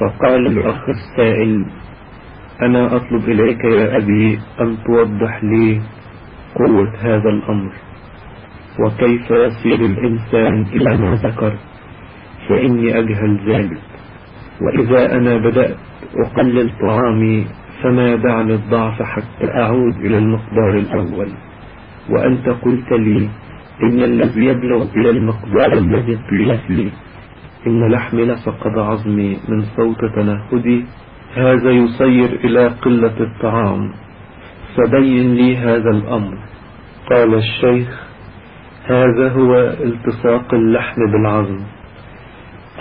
فقال الأخ السائل أنا أطلب إليك يا أبي أن توضح لي قوة هذا الأمر وكيف يصير الإنسان إلى ما ذكر فإني أجهل ذلك وإذا أنا بدأت أقلل طعامي فما دعني الضعف حتى أعود إلى المقدار الأول وأنت قلت لي إن الذي يبلغ إلى المقدار الذي قيل لي إن لحمي لفقد عظمي من صوت تنهدي هذا يصير إلى قلة الطعام. فبين لي هذا الأمر. قال الشيخ هذا هو التصاق اللحم بالعظم.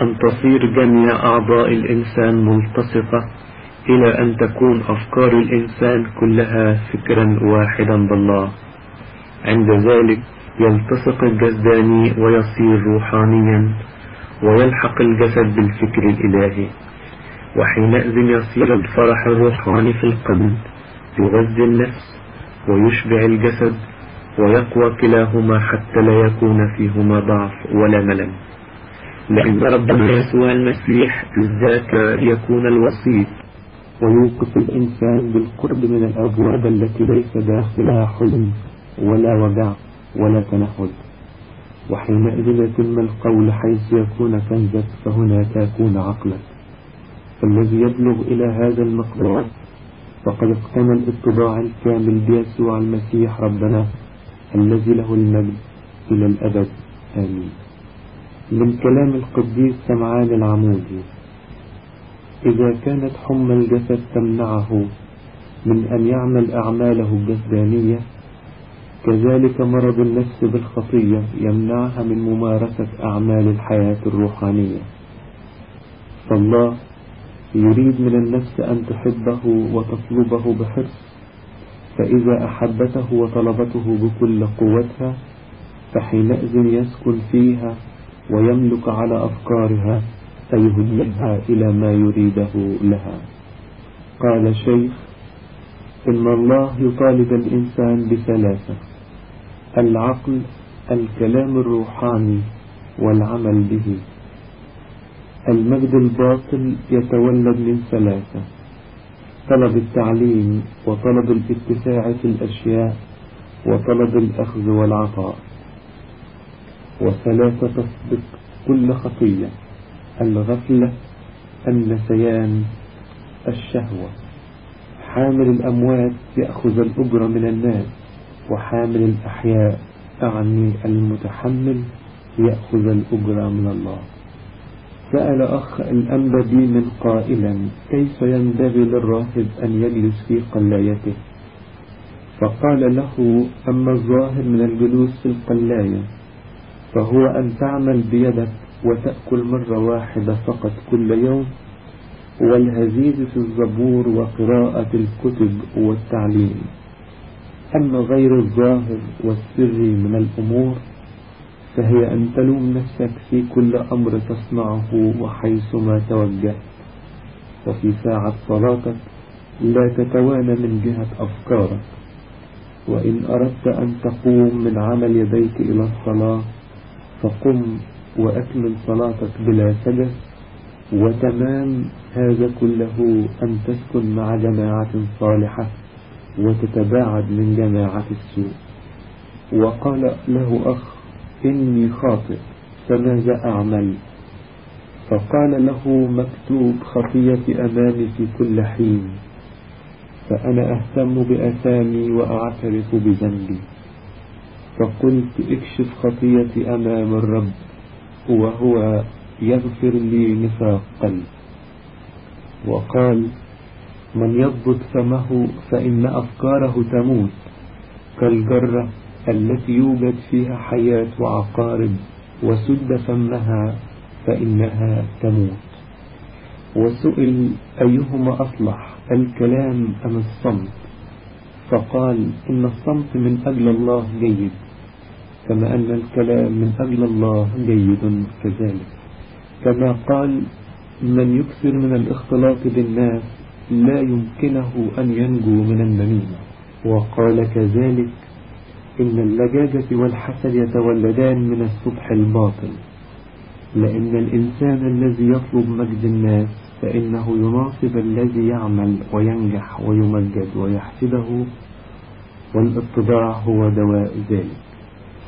أن تصير جميع أعضاء الإنسان ملتصقة إلى أن تكون أفكار الإنسان كلها فكرا واحدا بالله. عند ذلك يلتصق الجسداني ويصير روحانيا. ويلحق الجسد بالفكر الإلهي وحينئذ يصير الفرح الروحاني في القلب يغذي النفس ويشبع الجسد ويقوى كلاهما حتى لا يكون فيهما ضعف ولا ملل. لأن ربنا يسوع المسيح ذاك يكون الوسيط ويوقف الإنسان بالقرب من الأبواب التي ليس داخلها حزن ولا وجع ولا تنهد. وحينئذ يتم القول حيث يكون كنزك فهناك يكون عقلك. فالذي يبلغ إلى هذا المقدار فقد اقتنى الاتباع الكامل بيسوع المسيح ربنا الذي له المجد إلى الأبد. آمين. من كلام القديس سمعان العمودي إذا كانت حمى الجسد تمنعه من أن يعمل أعماله الجسدانية كذلك مرض النفس بالخطية يمنعها من ممارسة أعمال الحياة الروحانية. فالله يريد من النفس أن تحبه وتطلبه بحرص فإذا أحبته وطلبته بكل قوتها فحينئذ يسكن فيها ويملك على أفكارها فيهديها إلى ما يريده لها. قال شيخ إن الله يطالب الإنسان بثلاثة العقل الكلام الروحاني والعمل به. المجد الباطل يتولد من ثلاثة طلب التعليم وطلب الاتساع في الأشياء وطلب الأخذ والعطاء. وثلاثة تصدق كل خطية الغفلة النسيان الشهوة. حامل الأموات يأخذ الأجر من الناس. وحامل الأحياء أعني المتحمل يأخذ الأجر من الله. سأل أخ الأنبدي من قائلا كيف ينبغي للراهب أن يجلس في قلايته؟ فقال له أما الظاهر من الجلوس في القلاية فهو أن تعمل بيدك وتأكل مرة واحدة فقط كل يوم والهزيز في الزبور وقراءة الكتب والتعليم. أما غير الظاهر والسري من الأمور فهي أن تلوم نفسك في كل أمر تصنعه وحيثما توجهت. وفي ساعة صلاتك لا تتوانى من جهة أفكارك. وإن أردت أن تقوم من عمل يديك إلى الصلاة فقم وأكمل صلاتك بلا سجس وتمام هذا كله أن تسكن مع جماعة صالحة. وتتباعد من جماعة السوء. وقال له أخ إني خاطئ فماذا أعمل؟ فقال له مكتوب خطيتي أمامي في كل حين فأنا أهتم بأثامي وأعترف بذنبي. فقلت اكشف خطيتي أمام الرب وهو يغفر لي نفاق قلب وقال من يضبط فمه فإن أفكاره تموت كالجرة التي يوجد فيها حياة وعقارب وسد فمها فإنها تموت. وسئل أيهما أصلح الكلام أم الصمت؟ فقال إن الصمت من أجل الله جيد كما أن الكلام من أجل الله جيد كذلك. كما قال من يكثر من الاختلاط بالناس لا يمكنه أن ينجو من النميمة. وقال كذلك إن اللجاجة والحسد يتولدان من الصبح الباطل. لأن الإنسان الذي يطلب مجد الناس فإنه يناصب الذي يعمل وينجح ويمجد ويحسده والاتضاع هو دواء ذلك.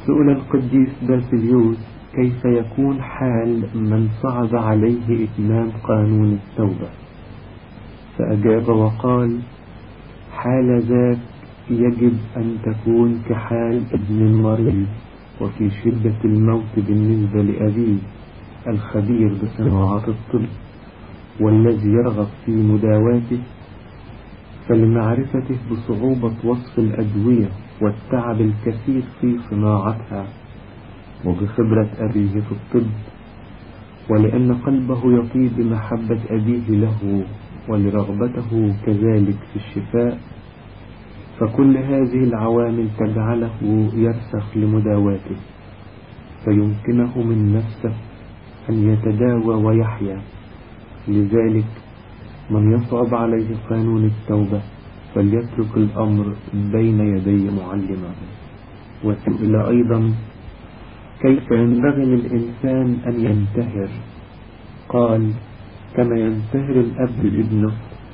سئل القديس باسليوس كيف يكون حال من صعب عليه إتمام قانون التوبة. فأجاب وقال حال ذاك يجب أن تكون كحال ابن مريض وفي شدة الموت بالنسبة لأبيه الخبير بصناعة الطب والذي يرغب في مداواته فلمعرفته بصعوبة وصف الأدوية والتعب الكثير في صناعتها وبخبرة أبيه في الطب ولأن قلبه يطيب بمحبة أبيه له ولرغبته كذلك في الشفاء فكل هذه العوامل تجعله يرسخ لمداواته فيمكنه من نفسه أن يتداوى ويحيا. لذلك من يصعب عليه قانون التوبة فليترك الأمر بين يدي معلمه وسئل أيضا كيف ينبغي للإنسان أن ينتهر قال كما ينتهر الأب ابنه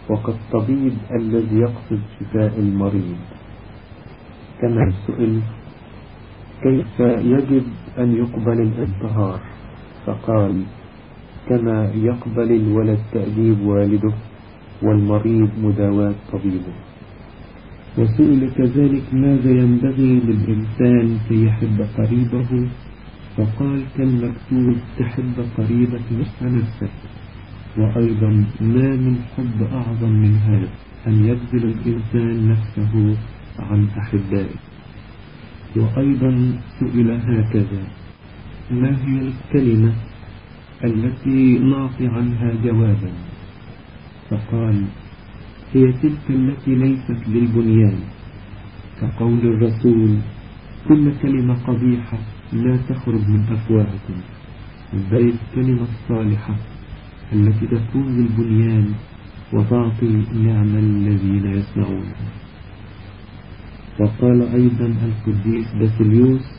وكالطبيب الذي يقصد شفاء المريض. كما سئل كيف يجب أن يقبل الانتهار فقال كما يقبل الولد تأديب والده والمريض مداواة طبيبه. وسئل كذلك ماذا ينبغي للإنسان في يحب قريبه؟ فقال كالمكتوب تحب قريبك مثل نفسك وأيضا ما من حب أعظم من هذا أن يبذل الإنسان نفسه عن أحبائه. وأيضا سئل هكذا ما هي الكلمة التي نعطي عنها جوابا؟ فقال هي تلك التي ليست للبنيان. كقول الرسول كل كلمة قبيحة لا تخرج من أفواهكم بل الكلمة الصالحة التي تكون للبنيان وتعطي نعم الذين يسمعونها وقال أيضا القديس باسليوس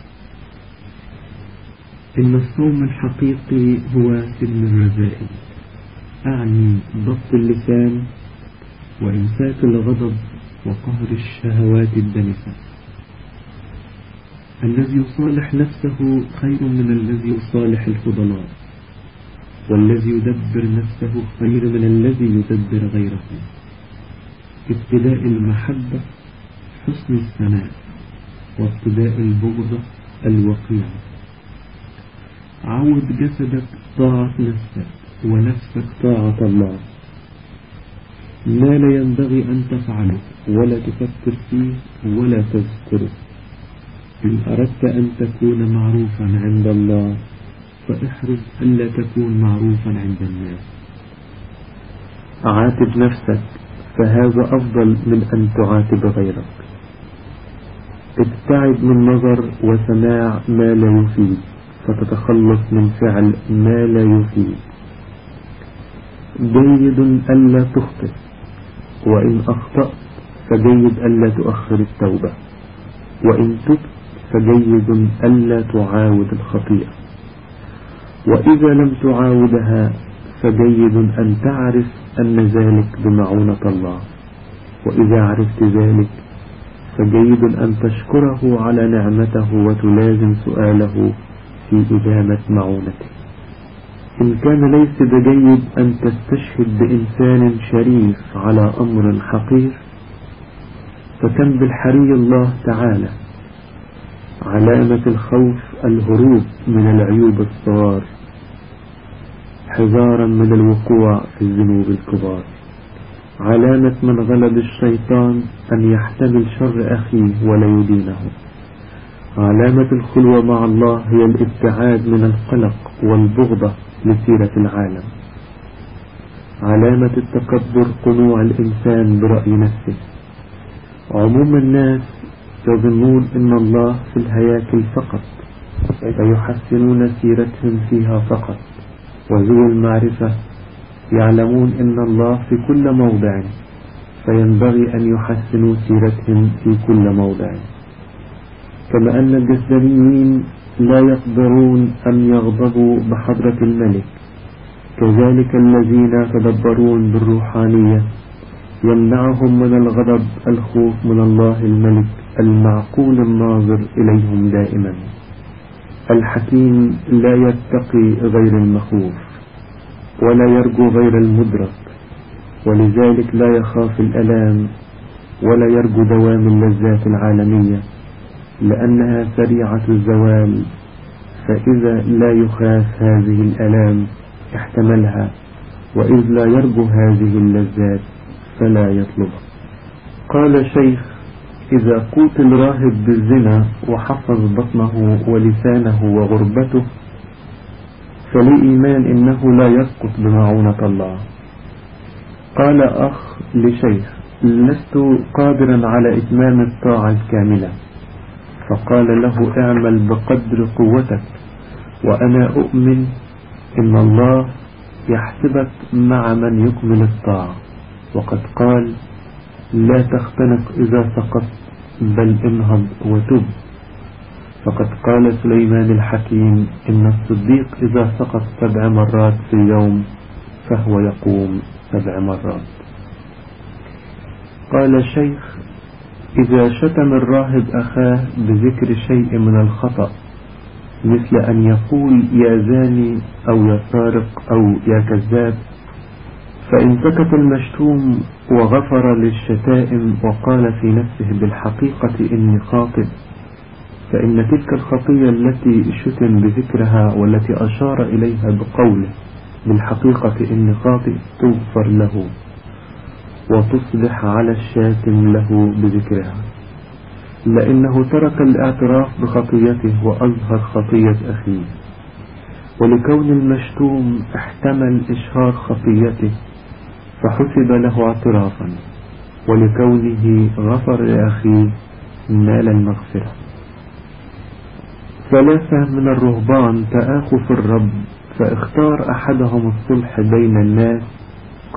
إن الصوم الحقيقي هو سلم الرذائل. أعني ضبط اللسان وإمساك الغضب وقهر الشهوات الدنسة. الذي يصالح نفسه خير من الذي يصالح الفضلاء. والذي يدبر نفسه خير من الذي يدبر غيره. ابتداء المحبة حسن الثناء وابتداء البغضة الوقيع عود جسدك طاعة نفسك ونفسك طاعة الله. ما لا ينبغي أن تفعله ولا تفكر فيه ولا تذكره. إن أردت أن تكون معروفا عند الله فاحرص ألا تكون معروفا عند الناس. عاتب نفسك فهذا أفضل من أن تعاتب غيرك. ابتعد من نظر وسماع ما لا يفيد فتتخلص من فعل ما لا يفيد. جيد ألا تخطئ وإن أخطأت فجيد ألا تؤخر التوبة وإن تبت فجيد ألا تعاود الخطيئة. وإذا لم تعاودها فجيد أن تعرف أن ذلك بمعونة الله. وإذا عرفت ذلك فجيد أن تشكره على نعمته وتلازم سؤاله في إدامة معونته. إن كان ليس بجيد أن تستشهد بإنسان شريف على أمر حقير فكم بالحري الله تعالى. علامة الخوف الهروب من العيوب الصغار. حذارا من الوقوع في الذنوب الكبار. علامة من غلب الشيطان أن يحتمل شر أخيه ولا يدينه. علامة الخلوة مع الله هي الابتعاد من القلق والبغضة لسيرة العالم. علامة التكبر قنوع الإنسان برأي نفسه. عموم الناس يظنون أن الله في الهياكل فقط فيحسنون سيرتهم فيها فقط. وذو المعرفة. يعلمون أن الله في كل موضع. فينبغي أن يحسنوا سيرتهم في كل موضع. كما أن الجسدانيين لا يقدرون أن يغضبوا بحضرة الملك. كذلك الذين يتدبرون بالروحانية. يمنعهم من الغضب الخوف من الله الملك المعقول الناظر إليهم دائما. الحكيم لا يتقي غير المخوف ولا يرجو غير المدرك ولذلك لا يخاف الألام ولا يرجو دوام اللذات العالمية لأنها سريعة الزوال فإذا لا يخاف هذه الألام احتملها وإذ لا يرجو هذه اللذات فلا يطلبها. قال شيخ إذا قوت الراهب بالزنا وحفظ بطنه ولسانه وغربته فلي إيمان إنه لا يسقط بمعونة الله. قال أخ لشيخ لست قادرا على إتمام الطاعة الكاملة. فقال له اعمل بقدر قوتك وأنا أؤمن إن الله يحسبك مع من يكمل الطاعة. وقد قال لا تختنق إذا سقطت بل انهض وتب. فقد قال سليمان الحكيم إن الصديق إذا سقط سبع مرات في اليوم فهو يقوم سبع مرات. قال الشيخ إذا شتم الراهب أخاه بذكر شيء من الخطأ مثل أن يقول يا زاني أو يا سارق أو يا كذاب فإن سكت المشتوم وغفر للشتائم وقال في نفسه بالحقيقة إني خاطئ فإن تلك الخطية التي شتم بذكرها والتي أشار إليها بقوله بالحقيقة إني خاطئ تغفر له وتصبح على الشاتم له بذكرها. لأنه ترك الاعتراف بخطيته وأظهر خطية أخيه ولكون المشتوم احتمل إشهار خطيته فحسب له اعترافا ولكونه غفر لأخيه نال المغفرة. ثلاثة من الرهبان تآخوا في الرب فاختار أحدهم الصلح بين الناس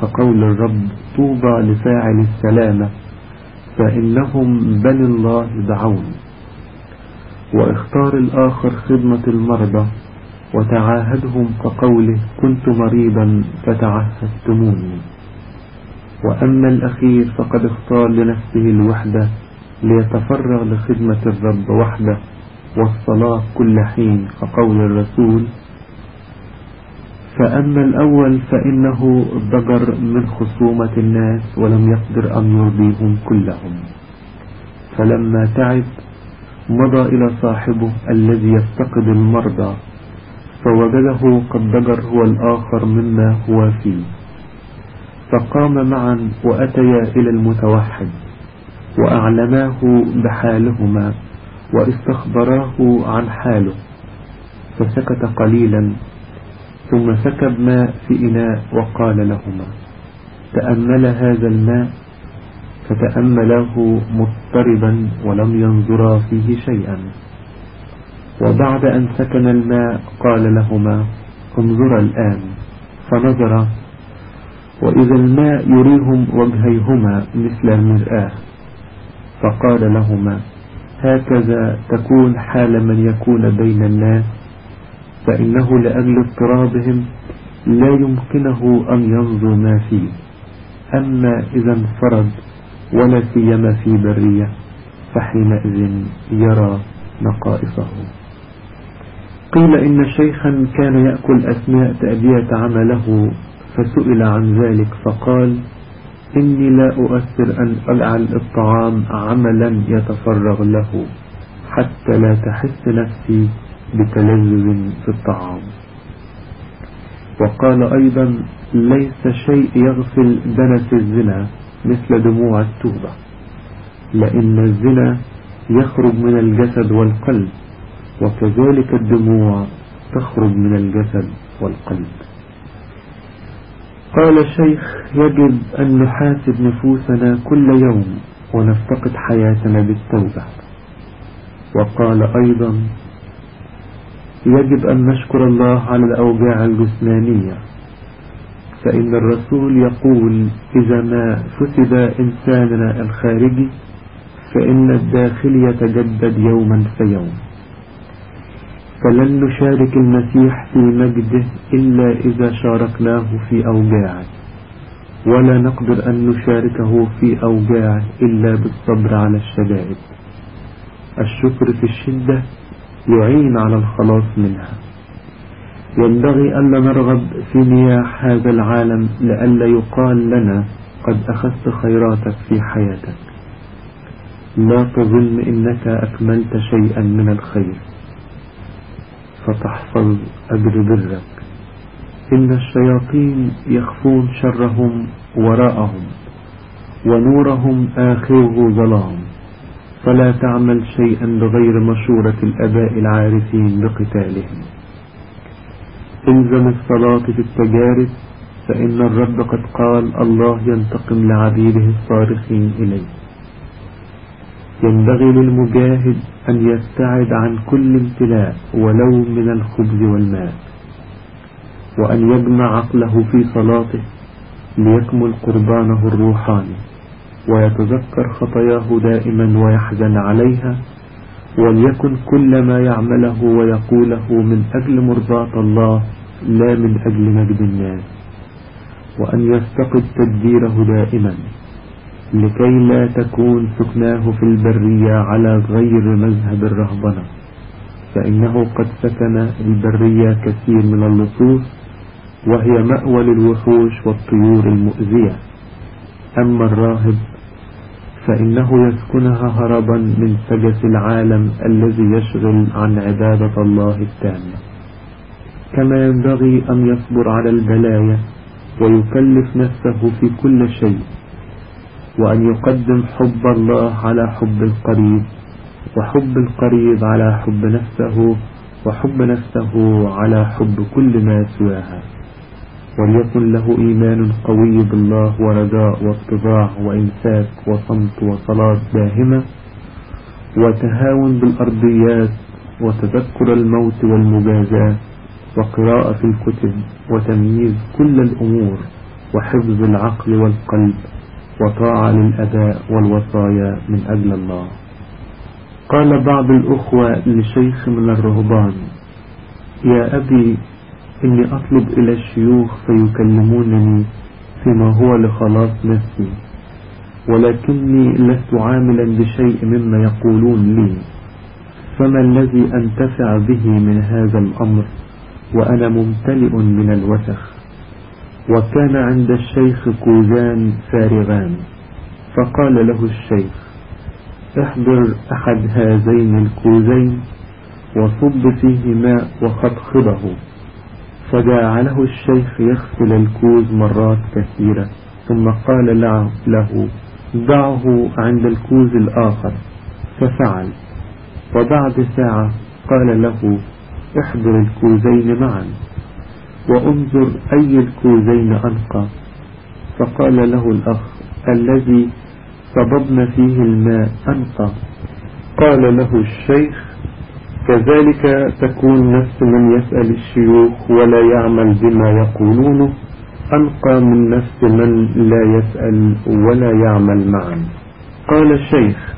كقول الرب طوبى لفاعل السلامة فإنهم بني الله دعون. واختار الآخر خدمة المرضى وتعاهدهم كقوله كنت مريضا فتعهدتموني. وأما الأخير فقد اختار لنفسه الوحدة ليتفرغ لخدمة الرب وحده والصلاة كل حين كقول الرسول. فأما الأول فإنه ضجر من خصومة الناس ولم يقدر أن يرضيهم كلهم. فلما تعب مضى إلى صاحبه الذي يفتقد المرضى فوجده قد ضجر هو الآخر مما هو فيه. فقام معا وأتيا إلى المتوحد وأعلماه بحالهما واستخبراه عن حاله فسكت قليلا ثم سكب ماء في إناء وقال لهما تأمل هذا الماء؟ فتأمله مضطربا ولم ينظرا فيه شيئا. وبعد أن سكن الماء قال لهما انظرا الآن. فنظرا وإذا الماء يريهم وجهيهما مثل المرآة. فقال لهما هكذا تكون حال من يكون بين الناس فإنه لأجل اضطرابهم لا يمكنه أن ينظر ما فيه. أما إذا انفرد ولا سيما في برية فحينئذ يرى نقائصه. قيل إن شيخا كان يأكل أثناء تأدية عمله فسئل عن ذلك فقال إني لا أؤثر أن أجعل الطعام عملا يتفرغ له حتى لا تحس نفسي بتلذذ في الطعام. وقال أيضا ليس شيء يغسل دنس الزنا مثل دموع التوبة لأن الزنا يخرج من الجسد والقلب وكذلك الدموع تخرج من الجسد والقلب. قال الشيخ يجب أن نحاسب نفوسنا كل يوم ونفتقد حياتنا بالتوبة. وقال أيضا يجب أن نشكر الله على الأوجاع الجسمانية. فإن الرسول يقول إذا ما فسد إنساننا الخارجي فإن الداخل يتجدد يوما فيوم فلن نشارك المسيح في مجده إلا إذا شاركناه في أوجاعه ولا نقدر أن نشاركه في أوجاعه إلا بالصبر على الشدائد. الشكر في الشدة يعين على الخلاص منها. ينبغي ألا نرغب في نياح هذا العالم لئلا يقال لنا قد أخذت خيراتك في حياتك. لا تظن إنك أكملت شيئا من الخير. فتحصل أجر برك إن الشياطين يخفون شرهم وراءهم ونورهم آخره ظلام. فلا تعمل شيئا بغير مشورة الأباء العارفين بقتالهم. الزم الصلاة في التجارب فإن الرب قد قال الله ينتقم لعبيده الصارخين إليه. ينبغي للمجاهد أن يبتعد عن كل امتلاء ولو من الخبز والماء وأن يجمع عقله في صلاته ليكمل قربانه الروحاني ويتذكر خطاياه دائما ويحزن عليها وليكن كل ما يعمله ويقوله من أجل مرضاة الله لا من أجل مجد الناس وأن يفتقد تدبيره دائما. لكي لا تكون سكناه في البرية على غير مذهب الرهبنة. فإنه قد سكن البرية كثير من اللصوص وهي مأوى للوحوش والطيور المؤذية. أما الراهب فإنه يسكنها هربا من سجس العالم الذي يشغل عن عبادة الله التامة. كما ينبغي أن يصبر على البلايا ويكلف نفسه في كل شيء. وأن يقدم حب الله على حب القريب وحب القريب على حب نفسه وحب نفسه على حب كل ما سواها. وليكن له إيمان قوي بالله ورجاء واتضاع وإمساك وصمت وصلاة داهمة وتهاون بالأرضيات وتذكر الموت والمجازاة وقراءة الكتب وتمييز كل الأمور وحفظ العقل والقلب. وطاعة للأداء والوصايا من أجل الله. قال بعض الأخوة لشيخ من الرهبان يا أبي إني أطلب إلى الشيوخ فيكلمونني فيما هو لخلاص نفسي ولكني لست عاملا بشيء مما يقولون لي. فما الذي أنتفع به من هذا الأمر؟ وأنا ممتلئ من الوسخ. وكان عند الشيخ كوزان فارغان فقال له الشيخ احضر أحد هذين الكوزين وصب فيه ماء وخضخضه فجعله الشيخ يغسل الكوز مرات كثيرة ثم قال له ضعه عند الكوز الآخر. ففعل. وبعد ساعة قال له احضر الكوزين معا. وانظر أي الكوزين أنقى. فقال له الأخ الذي صببنا فيه الماء أنقى. قال له الشيخ كذلك تكون نفس من يسأل الشيوخ ولا يعمل بما يقولونه أنقى من نفس من لا يسأل ولا يعمل معا. قال الشيخ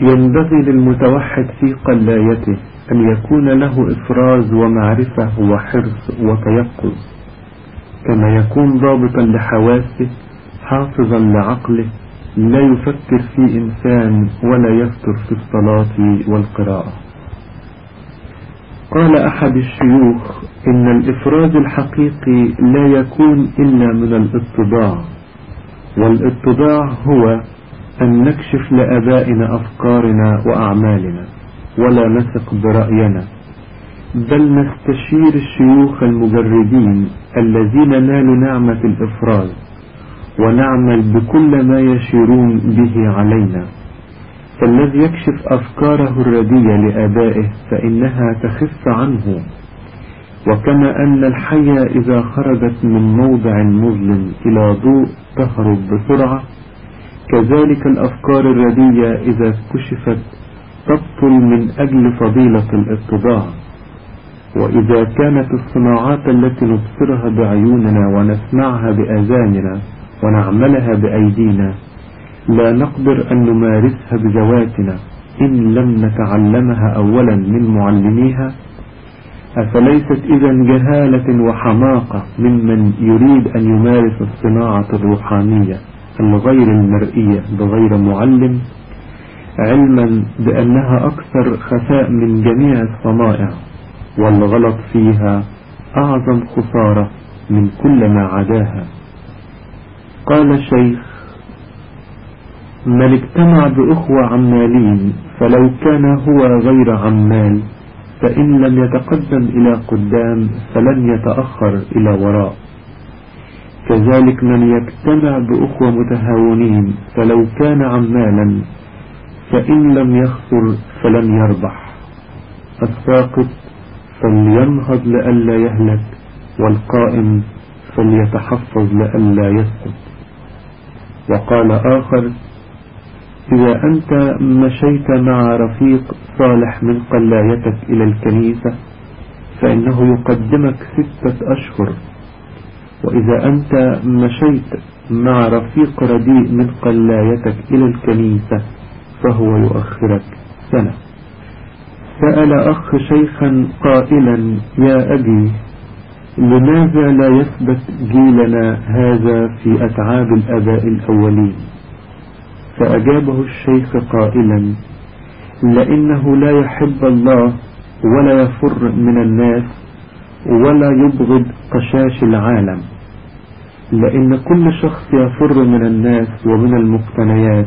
ينبغي للمتوحد في قلايته أن يكون له إفراز ومعرفة وحرص وتيقظ؟ كما يكون ضابطا لحواسه حافظا لعقله لا يفكر في إنسان ولا يفتر في الصلاة والقراءة. قال أحد الشيوخ إن الإفراز الحقيقي لا يكون إلا من الاتضاع والاتضاع هو أن نكشف لأبائنا أفكارنا وأعمالنا. ولا نثق برأينا بل نستشير الشيوخ المجردين الذين نالوا نعمة الإفراز ونعمل بكل ما يشيرون به علينا. فالذي يكشف أفكاره الردية لآبائه فإنها تخف عنه. وكما أن الحية إذا خرجت من موضع مظلم إلى ضوء تهرب بسرعة كذلك الأفكار الردية إذا كشفت تبطل من أجل فضيلة الاتضاع. وإذا كانت الصناعات التي نبصرها بعيوننا ونسمعها بآذاننا ونعملها بأيدينا لا نقدر أن نمارسها بذواتنا إن لم نتعلمها أولا من معلميها. أفليست إذا جهالة وحماقة ممن يريد أن يمارس الصناعة الروحانية الغير المرئية بغير معلم؟ علما بأنها أكثر خفاء من جميع الصنائع والغلط فيها أعظم خسارة من كل ما عداها. قال الشيخ من اجتمع بأخوة عمالين فلو كان هو غير عمال فإن لم يتقدم إلى قدام فلن يتأخر إلى وراء. كذلك من يجتمع بأخوة متهاونين فلو كان عمالا فإن لم يخسر فلن يربح. الساقط فلينهض لئلا يهلك والقائم فليتحفظ لئلا يسقط. وقال آخر إذا أنت مشيت مع رفيق صالح من قلايتك إلى الكنيسة فإنه يقدمك ستة أشهر. وإذا أنت مشيت مع رفيق رديء من قلايتك إلى الكنيسة فهو يؤخرك. سنة. سأل أخ شيخا قائلا يا أبي لماذا لا يثبت جيلنا هذا في أتعاب الأباء الأولين؟ فأجابه الشيخ قائلا لأنه لا يحب الله ولا يفر من الناس ولا يبغض قشاش العالم. لأن كل شخص يفر من الناس ومن المقتنيات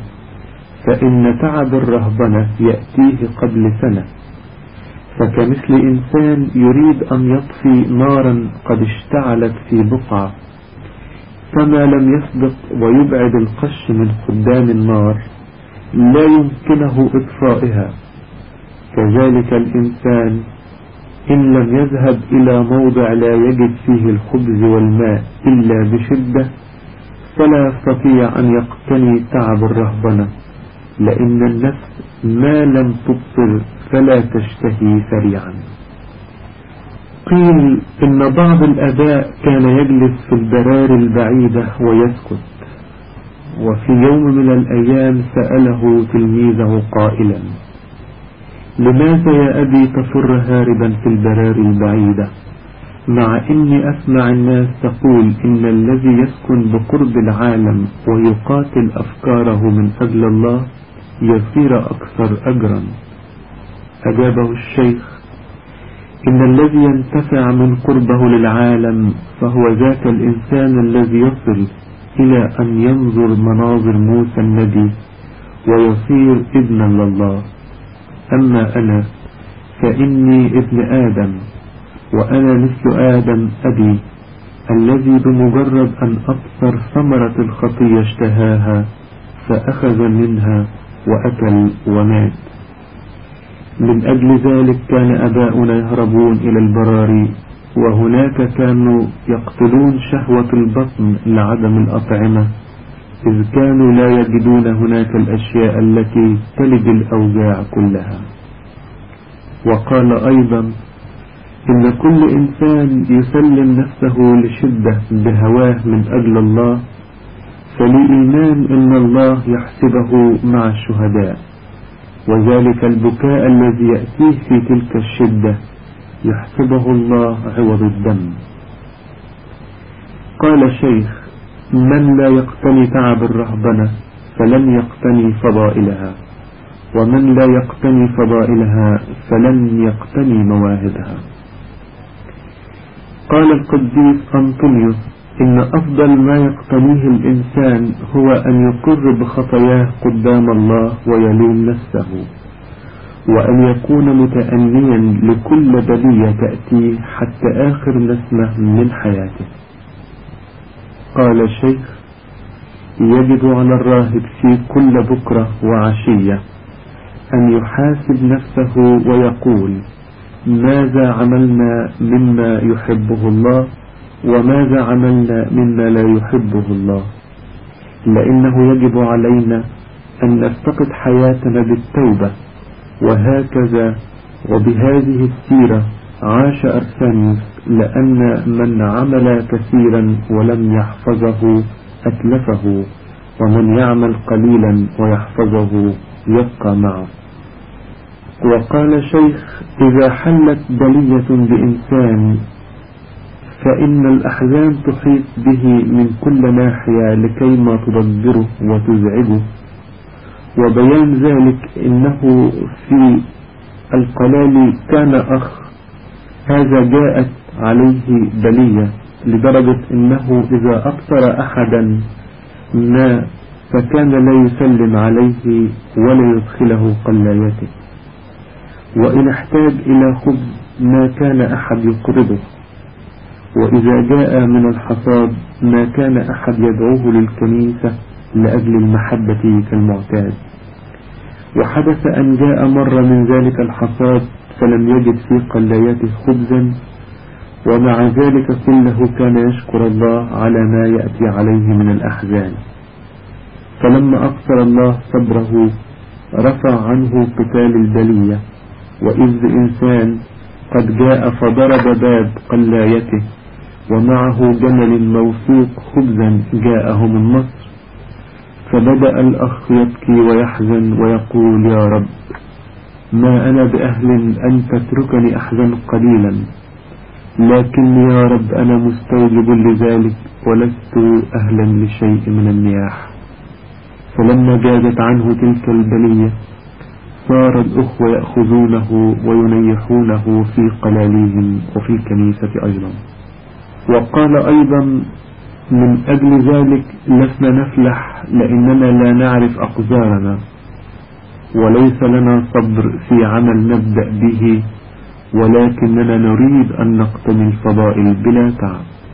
فإن تعب الرهبنة يأتيه قبل سنة فكمثل إنسان يريد أن يطفي نارا قد اشتعلت في بقعة كما لم يسبق ويبعد القش من قدام النار لا يمكنه إطفائها كذلك الإنسان إن لم يذهب إلى موضع لا يجد فيه الخبز والماء إلا بشدة فلا يستطيع أن يقتني تعب الرهبنة لأن النفس ما لم تبصر فلا تشتهي سريعا. قيل إن بعض الأباء كان يجلس في البرار البعيدة ويسكت وفي يوم من الأيام سأله تلميذه قائلا لماذا يا أبي تفر هاربا في البرار البعيدة؟ مع إني أسمع الناس تقول إن الذي يسكن بقرب العالم ويقاتل أفكاره من أجل الله يصير أكثر أجرا. أجابه الشيخ إن الذي ينتفع من قربه للعالم فهو ذاك الإنسان الذي يصل إلى أن ينظر مناظر موسى النبي ويصير ابنا لله. أما أنا فإني ابن آدم وأنا مثل آدم أبي الذي بمجرد أن أبصر ثمرة الخطية اشتهاها فأخذ منها وأكل ومات. من أجل ذلك كان أباؤنا يهربون إلى البراري وهناك كانوا يقتلون شهوة البطن لعدم الأطعمة. إذ كانوا لا يجدون هناك الأشياء التي تلد الأوجاع كلها. وقال أيضا إن كل إنسان يسلم نفسه لشدة بهواه من أجل الله فلإيمان إن الله يحسبه مع الشهداء. وذلك البكاء الذي يأتيه في تلك الشدة يحسبه الله عوض الدم. قال شيخ من لا يقتني تعب الرهبنة فلن يقتني فضائلها ومن لا يقتني فضائلها فلن يقتني مواهبها. قال القديس أنطونيوس إن أفضل ما يقتنيه الإنسان هو أن يقر بخطاياه قدام الله ويلوم نفسه وأن يكون متأنيا لكل بلية تأتي حتى آخر نسمة من حياته. قال الشيخ يجب على الراهب في كل بكرة وعشية أن يحاسب نفسه ويقول ماذا عملنا مما يحبه الله؟ وماذا عملنا مما لا يحبه الله؟ لأنه يجب علينا أن نفتقد حياتنا بالتوبة. وهكذا وبهذه السيرة عاش أرسانيوس لأن من عمل كثيرا ولم يحفظه أتلفه ومن يعمل قليلا ويحفظه يبقى معه. وقال شيخ إذا حلت بلية بإنسان فإن الأحزان تحيط به من كل ناحية لكي ما تضجره وتزعجه. وبيان ذلك إنه في القلال كان أخ هذا جاءت عليه بلية لدرجة إنه إذا أبصر أحدا ما فكان لا يسلم عليه ولا يدخله قلايته وإن احتاج إلى خبز ما كان أحد يقرضه. وإذا جاء من الحصاد ما كان أحد يدعوه للكنيسة لأجل المحبة كالمعتاد. وحدث أن جاء مرة من ذلك الحصاد فلم يجد في قلايته خبزا ومع ذلك كله كان يشكر الله على ما يأتي عليه من الأحزان. فلما أقصر الله صبره رفع عنه قتال البلية وإذ إنسان قد جاء فضرب باب قلايته. ومعه جمل موثوق خبزا جاءه من مصر فبدأ الأخ يبكي ويحزن ويقول يا رب ما أنا بأهل أن تتركني أحزن قليلا لكني يا رب أنا مستوجب لذلك ولست أهلا لشيء من النياح. فلما جازت عنه تلك البلية صار الأخوة يأخذونه وينيحونه في قلاليهم وفي الكنيسة أيضا. وقال أيضا من أجل ذلك لسنا نفلح لأننا لا نعرف أقدارنا وليس لنا صبر في عمل نبدأ به ولكننا نريد أن نقتني الفضائل بلا تعب.